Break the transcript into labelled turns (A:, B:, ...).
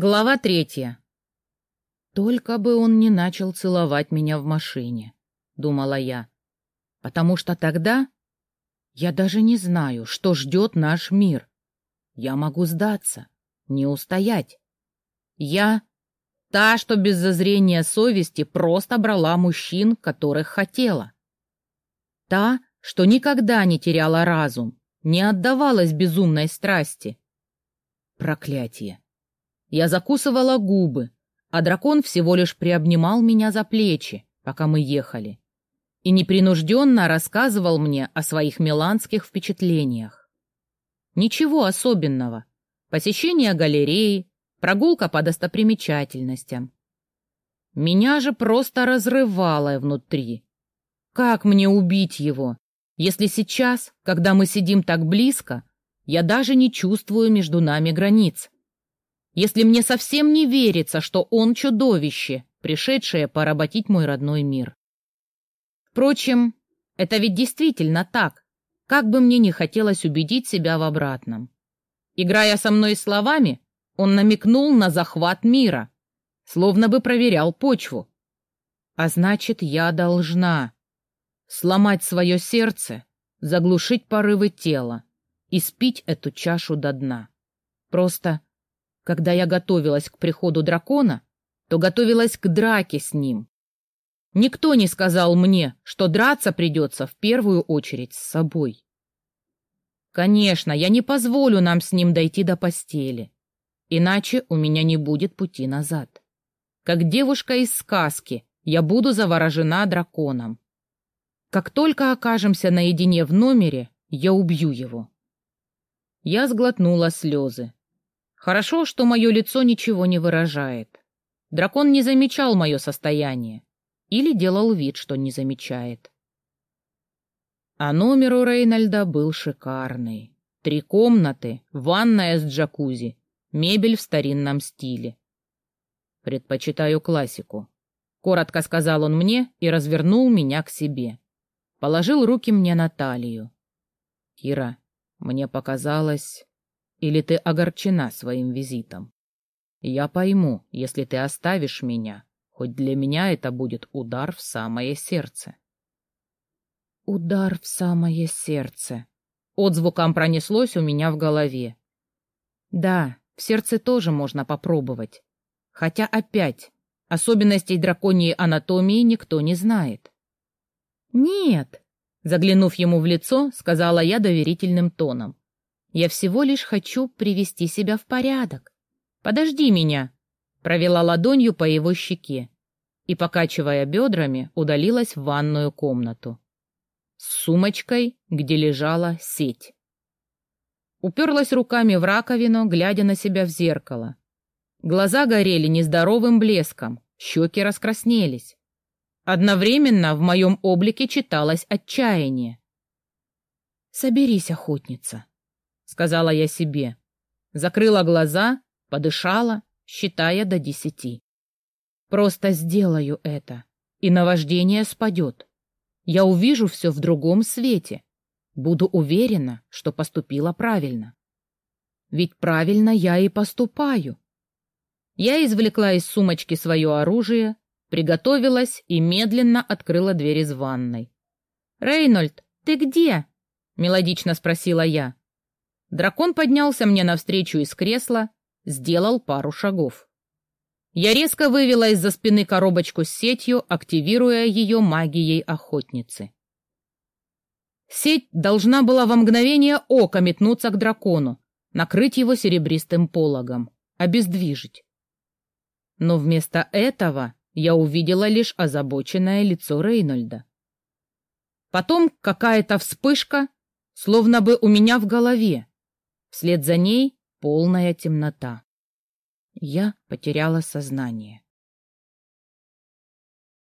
A: Глава третья. Только бы он не начал целовать меня в машине, думала я, потому что тогда я даже не знаю, что ждет наш мир. Я могу сдаться, не устоять. Я та, что без зазрения совести просто брала мужчин, которых хотела. Та, что никогда не теряла разум, не отдавалась безумной страсти. Проклятие. Я закусывала губы, а дракон всего лишь приобнимал меня за плечи, пока мы ехали, и непринужденно рассказывал мне о своих миланских впечатлениях. Ничего особенного. Посещение галереи, прогулка по достопримечательностям. Меня же просто разрывало внутри. Как мне убить его, если сейчас, когда мы сидим так близко, я даже не чувствую между нами границ? Если мне совсем не верится, что он чудовище, пришедшее поработить мой родной мир. Впрочем, это ведь действительно так, как бы мне не хотелось убедить себя в обратном. Играя со мной словами, он намекнул на захват мира, словно бы проверял почву. А значит, я должна сломать свое сердце, заглушить порывы тела и спить эту чашу до дна. Просто когда я готовилась к приходу дракона, то готовилась к драке с ним. Никто не сказал мне, что драться придется в первую очередь с собой. Конечно, я не позволю нам с ним дойти до постели, иначе у меня не будет пути назад. Как девушка из сказки, я буду заворожена драконом. Как только окажемся наедине в номере, я убью его. Я сглотнула слезы. Хорошо, что мое лицо ничего не выражает. Дракон не замечал мое состояние. Или делал вид, что не замечает. А номер у Рейнольда был шикарный. Три комнаты, ванная с джакузи, мебель в старинном стиле. Предпочитаю классику. Коротко сказал он мне и развернул меня к себе. Положил руки мне на талию. Кира, мне показалось, или ты огорчена своим визитом? Я пойму, если ты оставишь меня, хоть для меня это будет удар в самое сердце. Удар в самое сердце. Отзвуком пронеслось у меня в голове. Да, в сердце тоже можно попробовать. Хотя опять, особенностей драконьей анатомии никто не знает. Нет, заглянув ему в лицо, сказала я доверительным тоном. Я всего лишь хочу привести себя в порядок. Подожди меня!» Провела ладонью по его щеке и, покачивая бедрами, удалилась в ванную комнату. С сумочкой, где лежала сеть. Уперлась руками в раковину, глядя на себя в зеркало. Глаза горели нездоровым блеском, щеки раскраснелись. Одновременно в моем облике читалось отчаяние. «Соберись, охотница», сказала я себе. Закрыла глаза, подышала, считая до десяти. Просто сделаю это, и наваждение спадет. Я увижу все в другом свете. Буду уверена, что поступила правильно. Ведь правильно я и поступаю. Я извлекла из сумочки свое оружие, приготовилась и медленно открыла дверь из ванной. «Рейнольд, ты где?» — мелодично спросила я. Дракон поднялся мне навстречу из кресла, сделал пару шагов. Я резко вывела из-за спины коробочку с сетью, активируя ее магией охотницы. Сеть должна была во мгновение ока метнуться к дракону, накрыть его серебристым пологом, обездвижить. Но вместо этого я увидела лишь озабоченное лицо Рейнольда. Потом какая-то вспышка, словно бы у меня в голове, Вслед за ней полная темнота. Я потеряла сознание.